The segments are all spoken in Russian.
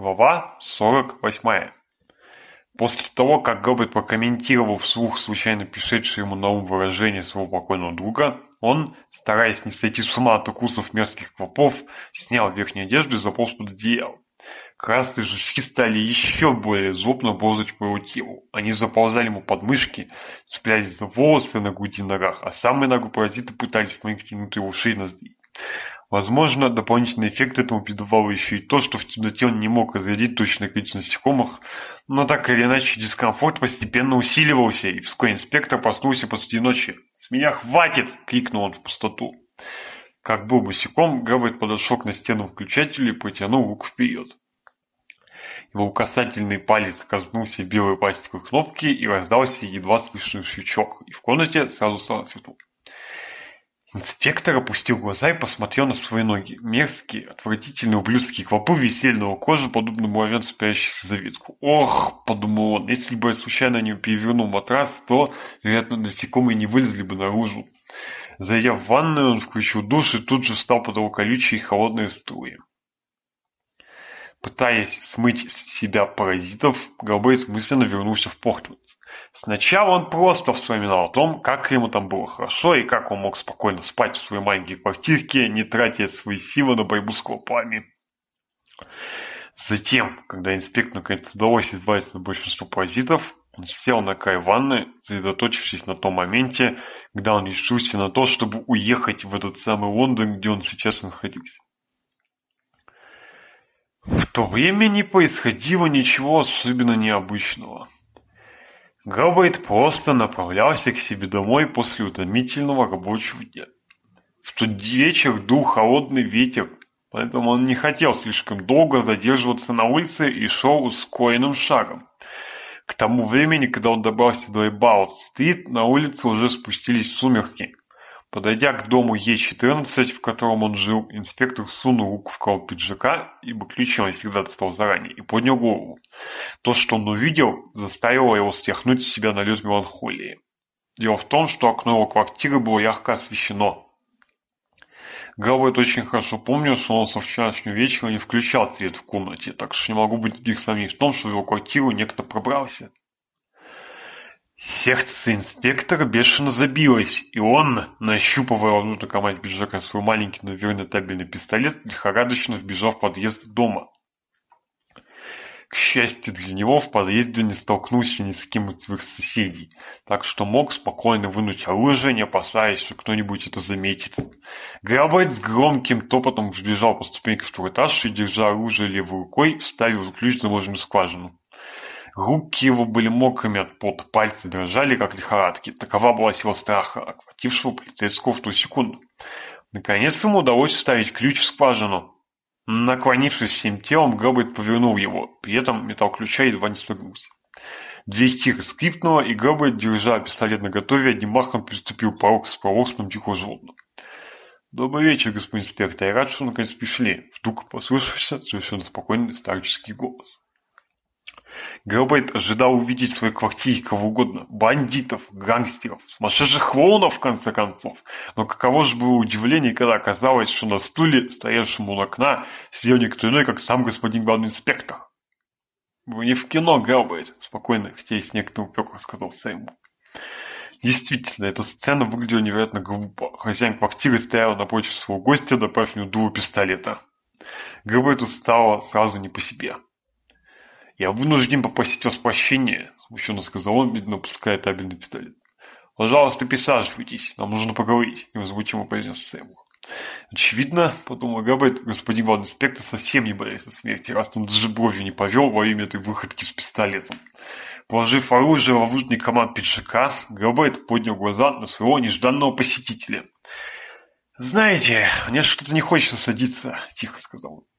Глава 48. После того, как Роберт прокомментировал вслух случайно пришедшее ему на ум выражение своего покойного друга, он, стараясь не сойти с ума от укусов мерзких клопов, снял верхнюю одежду и заполз под одеяло. Красные жучки стали еще более злобно ползать по его телу. Они заползали ему под мышки, цеплялись за волосы на груди и ногах, а самые ногу паразиты пытались проникнуть его шеи ноздри. Возможно, дополнительный эффект этому придавало еще и то, что в темноте он не мог разглядеть точное количество насекомых, но так или иначе дискомфорт постепенно усиливался, и вскоре инспектор проснулся посреди ночи. «С меня хватит!» — крикнул он в пустоту. Как был босиком, Гавайт подошел к настенному включателю и потянул руку вперед. Его касательный палец коснулся белой пластиковой кнопки и раздался едва слышный щелчок, и в комнате сразу стало светло. Инспектор опустил глаза и посмотрел на свои ноги. Мерзкие, отвратительные ублюдские клопы весельного на его коже, подобно муравьям, спящих за ветку. «Ох!» — подумал он. «Если бы я случайно не перевернул матрас, то, вероятно, насекомые не вылезли бы наружу». Зайдя в ванную, он включил душ и тут же встал под его колючие холодные струи. Пытаясь смыть с себя паразитов, Гробейт мысленно вернулся в Портленд. Сначала он просто вспоминал о том, как ему там было хорошо и как он мог спокойно спать в своей маленькой квартирке, не тратя свои силы на борьбу с клопами. Затем, когда инспектору наконец удалось избавиться от большинства паразитов, он сел на край ванны, сосредоточившись на том моменте, когда он решился на то, чтобы уехать в этот самый Лондон, где он сейчас находился. В то время не происходило ничего особенно необычного. Робейт просто направлялся к себе домой после утомительного рабочего дня. В тот вечер дул холодный ветер, поэтому он не хотел слишком долго задерживаться на улице и шел ускоренным шагом. К тому времени, когда он добрался до Эбаут-стрит, на улице уже спустились сумерки. Подойдя к дому Е-14, в котором он жил, инспектор сунул руку в карман пиджака, ибо ключ он всегда достал заранее, и поднял голову. То, что он увидел, заставило его стряхнуть с себя налет меланхолии. Дело в том, что окно его квартиры было ярко освещено. Гэлбрейт очень хорошо помнил, что он со вчерашнего вечера не включал свет в комнате, так что не могло быть никаких сомнений в том, что в его квартиру некто пробрался. Секс-инспектор бешено забилась, и он, нащупывая во внутреннем кармане пиджака свой маленький, но верный табельный пистолет, лихорадочно вбежал в подъезд дома. К счастью для него, в подъезде не столкнулся ни с кем из своих соседей, так что мог спокойно вынуть оружие, не опасаясь, что кто-нибудь это заметит. Грабайт с громким топотом взбежал по ступенькам второй этаж и, держа оружие левой рукой, вставил ключ в заложенную скважину. Руки его были мокрыми от пота, пальцы дрожали, как лихорадки. Такова была сила страха, охватившего полицейского в ту секунду. Наконец ему удалось вставить ключ в скважину. Наклонившись всем телом, Габбард повернул его, при этом металл ключа едва не согнулся. Дверь тихо скрипнула, и Габбард, держа пистолет наготове, одним махом приступил порог с проворством тихо жлобно. «Добрый вечер, господин инспектор, я рад, что наконец пришли», — вдруг послышался совершенно спокойный старческий голос. Говорит, ожидал увидеть своих своей кого угодно. Бандитов, гангстеров, сумасшедших клоунов, в конце концов. Но каково же было удивление, когда оказалось, что на стуле, стоявшем у окна, сидел никто иной, как сам господин главный инспектор. «Вы не в кино, Гэлбейт», — спокойно, хотя и с некоторым упеком сказал Сэйму. Действительно, эта сцена выглядела невероятно глупо. Хозяин квартиры стоял напротив своего гостя, добавив ему дуло пистолета. Гэлбейту стало сразу не по себе. Я вынужден попросить вас прощения, смущенно сказал он, медленно пуская табельный пистолет. Пожалуйста, присаживайтесь, нам нужно поговорить, невозмутимо произнес Сэму. Очевидно, подумал Габайт, господин главный инспектор совсем не боится смерти, раз он даже бровью не повел во имя этой выходки с пистолетом. Положив оружие во внутренний команд пиджака, Габайт поднял глаза на своего нежданного посетителя. «Знаете, мне что-то не хочется садиться», — тихо сказал он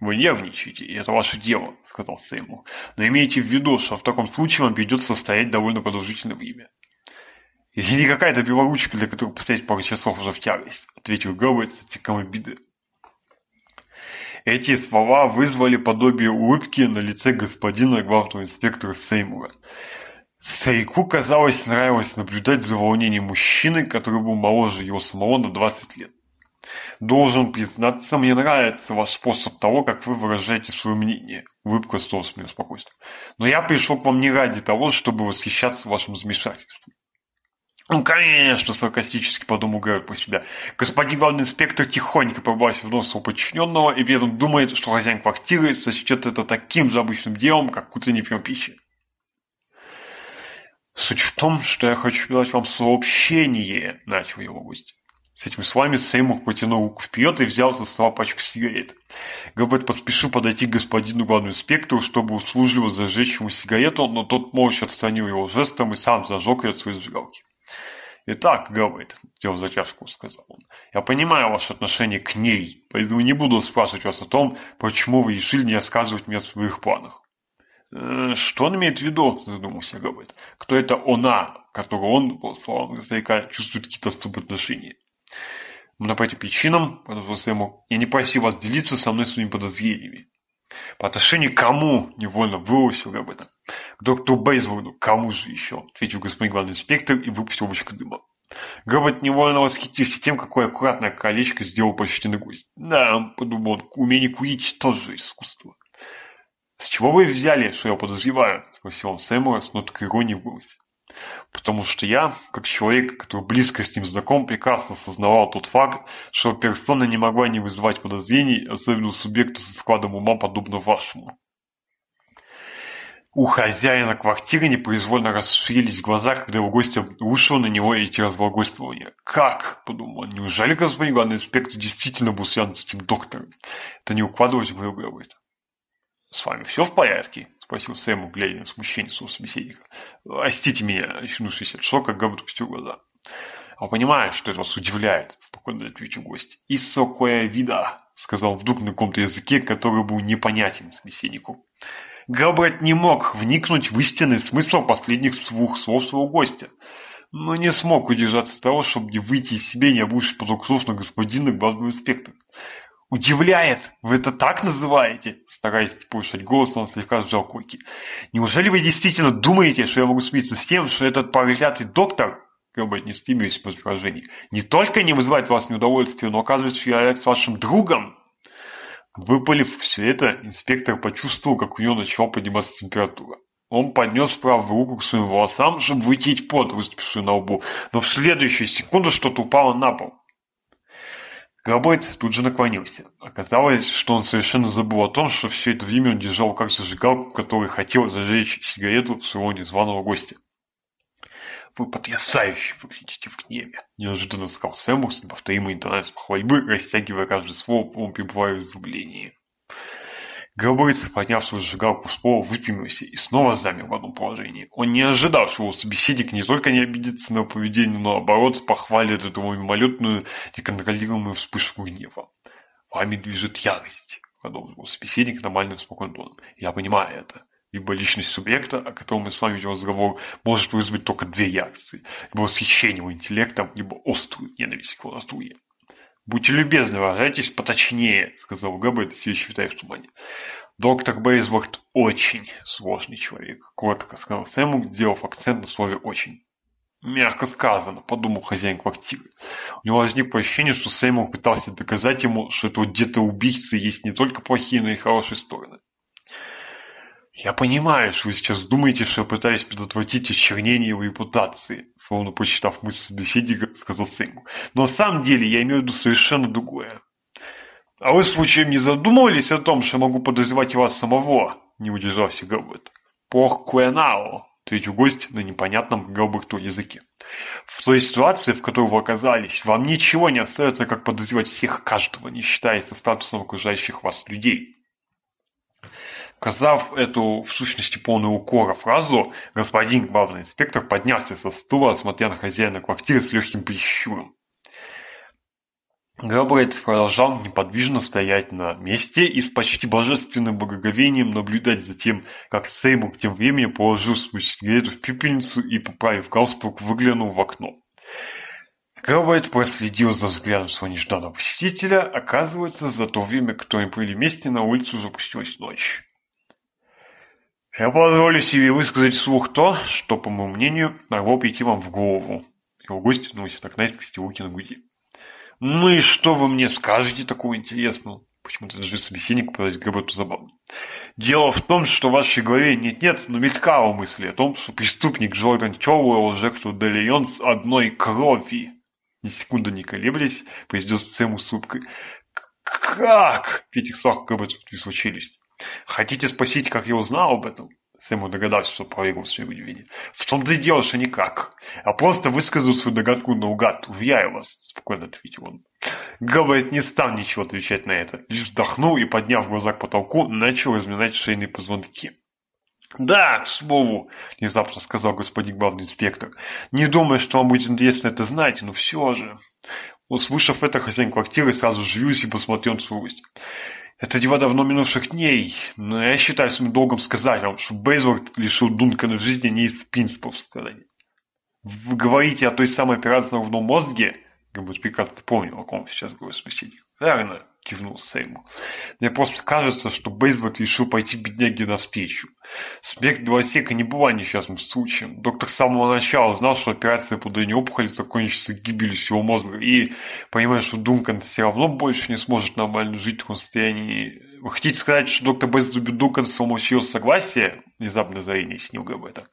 вынервничаете, и это ваше дело», — сказал Сеймур. «Но имейте в виду, что в таком случае вам придется стоять довольно продолжительное время». «Если не какая-то белоручка, для которой постоять пару часов уже в тягость», — ответил Гэллоуд с оттеком обиды. Эти слова вызвали подобие улыбки на лице господина главного инспектора Сеймура. Старику, казалось, нравилось наблюдать за волнением мужчины, который был моложе его самого на 20 лет. Должен признаться, мне нравится ваш способ того, как вы выражаете свое мнение. Улыбка с меня спокойствием. Но я пришел к вам не ради того, чтобы восхищаться вашим замешательством. Ну, конечно, саркастически подумал Гарри про себя. Господин главный инспектор тихонько пробрался в нос у подчиненного и при этом думает, что хозяин квартиры сочтет это таким же обычным делом, как утренний прием пищи. Суть в том, что я хочу передать вам сообщение, начал его гость. С этими словами Сеймур протянул руку вперед и взял со стола пачку сигарет. Габет поспешил подойти к господину главному инспектору, чтобы услужливо зажечь ему сигарету, но тот молча отстранил его жестом и сам зажег ее от своей зажигалки. «Итак, — говорит, — делал затяжку, — сказал он, — я понимаю ваше отношение к ней, поэтому не буду спрашивать вас о том, почему вы решили не рассказывать мне о своих планах». «Э, «Что он имеет в виду?» — задумался Габет. «Кто это она, которую он, по словам старика, чувствует какие-то отношения? Но по этим причинам, по этому своему, я не просил вас делиться со мной своими подозрениями. По отношению к кому невольно выросил об этом? К доктору Бейзворду, кому же еще? Ответил господин главный инспектор и выпустил облачко дыма. Гробот невольно восхитился тем, какое аккуратное колечко сделал почти на гость. Да, подумал он, умение курить тоже искусство. «С чего вы взяли, что я подозреваю?» – спросил он Сэмура с ноткой иронии в голосе потому что я, как человек, который близко с ним знаком, прекрасно осознавал тот факт, что персона не могла не вызывать подозрений, особенно субъекта со складом ума, подобно вашему. У хозяина квартиры непроизвольно расширились глаза, когда его гостя вышел на него эти разглагольствования. «Как?» – подумал он. «Неужели господин главный инспектор действительно был связан с этим доктором?» Это не укладывалось в его голову. «С вами все в порядке?» спросил Сэму у глядя с мужчиной, своего собеседника. «Остите меня!» еще ну — очнувшись от шока, Габ отпустил глаза. «А понимаешь, что это вас удивляет?» — спокойно ответил гость. И сокоя вида!» — сказал вдруг на каком-то языке, который был непонятен собеседнику. Габбет не мог вникнуть в истинный смысл последних двух слов своего гостя, но не смог удержаться от того, чтобы не выйти из себя не обрушить поток слов на господина главного инспектора. Удивляет! Вы это так называете? Стараясь повышать голос, он слегка сжал кулаки. Неужели вы действительно думаете, что я могу смириться с тем, что этот проклятый доктор, как бы не стремились по выражению, не только не вызывает вас неудовольствия, но оказывается, что я являюсь вашим другом? Выпалив все это, инспектор почувствовал, как у него начала подниматься температура. Он поднес правую руку к своим волосам, чтобы вытеть пот, выступившую на лбу, но в следующую секунду что-то упало на пол. Габайт тут же наклонился. Оказалось, что он совершенно забыл о том, что все это время он держал как зажигалку, который хотел зажечь сигарету своего незваного гостя. «Вы потрясающе выглядите в гневе!» – неожиданно сказал Сэмус, неповторимый интонация похвальбы, растягивая каждое слово, он пребывая в изумлении. Говорит, подняв свою зажигалку с пола, выпрямился и снова замер в одном положении. Он не ожидал, что его собеседник не только не обидится на поведение, но наоборот похвалит эту мимолетную, неконтролируемую вспышку гнева. «Вами движет ярость», — продолжил собеседник нормальным спокойным тоном. «Я понимаю это либо личность субъекта, о котором мы с вами ведем разговор, может вызвать только две реакции. Либо восхищение его интеллектом, либо острую ненависть к его натуре. «Будьте любезны, выражайтесь поточнее», — сказал Габбет, все считая в тумане. «Доктор Бейсворт очень сложный человек», — коротко сказал Сэму, делав акцент на слове «очень». «Мягко сказано», — подумал хозяин квартиры. У него возникло ощущение, что Сэму пытался доказать ему, что этого где-то убийцы есть не только плохие, но и хорошие стороны. Я понимаю, что вы сейчас думаете, что я пытаюсь предотвратить очернение его репутации, словно посчитав мысль собеседника, сказал Сэнгу. Но на самом деле я имею в виду совершенно другое. А вы случаем не задумывались о том, что могу подозревать вас самого? Не удержался Габбет. Пох Куэнао, ответил гость на непонятном Габбету языке. В той ситуации, в которой вы оказались, вам ничего не остается, как подозревать всех каждого, не считая со статусом окружающих вас людей. Сказав эту, в сущности, полную укора фразу, господин главный инспектор поднялся со стула, смотря на хозяина квартиры с легким прищуром. Гэлбрейт продолжал неподвижно стоять на месте и с почти божественным благоговением наблюдать за тем, как Сеймур тем временем положил свою сигарету в пепельницу и, поправив галстук, выглянул в окно. Гэлбрейт проследил за взглядом своего нежданного посетителя. Оказывается, за то время, что они были вместе, на улицу опустилась ночь. Я позволю себе высказать вслух то, что, по моему мнению, могло прийти вам в голову. Его гость носит так Настя Костелуки на. Ну и что вы мне скажете такого интересного? Почему-то даже собеседник показалось Габату забавно. Дело в том, что в вашей голове нет-нет, но мелькала мысль о том, что преступник Джордан Тёлуэлл жертву Делион с одной крови. Ни секунду не колеблясь, произнес Сэм с улыбкой. «Как?» — в этих словах Габбет отвисла челюсть. Хотите спросить, как я узнал об этом? Сэму догадался, что проиграл своего видение. В том-то и дело, что никак. А просто высказал свою догадку наугад. Уверяю вас, спокойно ответил он. Габайт не стал ничего отвечать на это. Лишь вздохнул и, подняв глаза к потолку, начал разминать шейные позвонки. «Да, к слову», – внезапно сказал господин главный инспектор. «Не думаю, что вам будет интересно это знать, но все же...» Услышав это, хозяин квартиры сразу живился и посмотрел на свою гость. Это дело давно минувших дней, но я считаю своим долгом сказать вам, что а Бейзворд лишил Дункана в жизни не из принципов сказания. Вы говорите о той самой операции на головном мозге, Гамбург прекрасно помнил, о ком сейчас говорю, спасибо. Верно. — кивнул ему. «Мне просто кажется, что Бейсбот решил пойти бедняге навстречу. Смерть Белосека не была несчастным случаем. Доктор с самого начала знал, что операция по удалению опухоли закончится гибелью всего мозга, и, понимая, что Дункан все равно больше не сможет нормально жить в таком состоянии, вы хотите сказать, что доктор Бейсбот убил Дункан с помощью его согласия?» Внезапно Зарини снил об это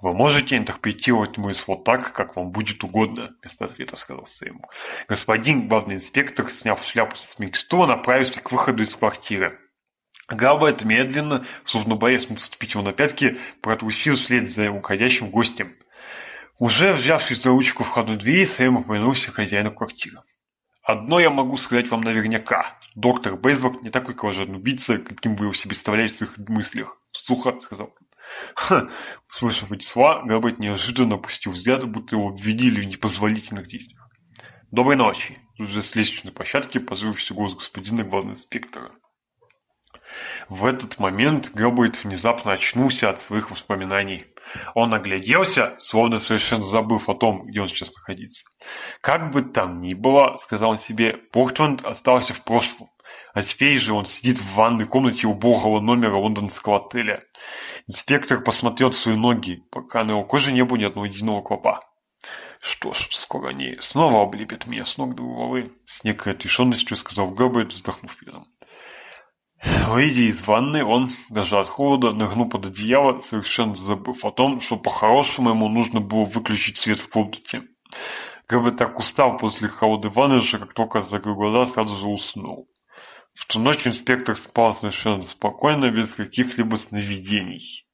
вы можете интерпретировать мой слот так, как вам будет угодно, вместо ответа сказал Сэму. Господин главный инспектор, сняв шляпу с Миксто, направился к выходу из квартиры. Габбет медленно, словно боясь наступить его на пятки, протрусил вслед за уходящим гостем. Уже взявшись за ручку входной двери, Сэм упомянулся хозяину квартиры. Одно я могу сказать вам наверняка. Доктор Бейзбок не такой кровожадный убийца, каким вы его себе представляете в своих мыслях. Сухо сказал Услышав эти слова, неожиданно опустил взгляд, будто его обвинили в непозволительных действиях. «Доброй ночи!» Тут же с лестничной площадки позвался голос господина главного инспектора. В этот момент Габбайт внезапно очнулся от своих воспоминаний. Он огляделся, словно совершенно забыв о том, где он сейчас находится. «Как бы там ни было, — сказал он себе, — Портленд остался в прошлом. А теперь же он сидит в ванной комнате убогого номера лондонского отеля. Инспектор посмотрел свои ноги, пока на его коже не было ни одного единого клопа. «Что ж, скоро они снова облепят меня с ног до головы», — с некой отрешенностью сказал Габбет, вздохнув первым. Выйдя из ванны, он, даже от холода, нырнул под одеяло, совершенно забыв о том, что по-хорошему ему нужно было выключить свет в комнате. Габбет так устал после холода ванны, что как только закрыл глаза, сразу же уснул что ночь инспектор спал совершенно спокойно, без каких-либо сновидений.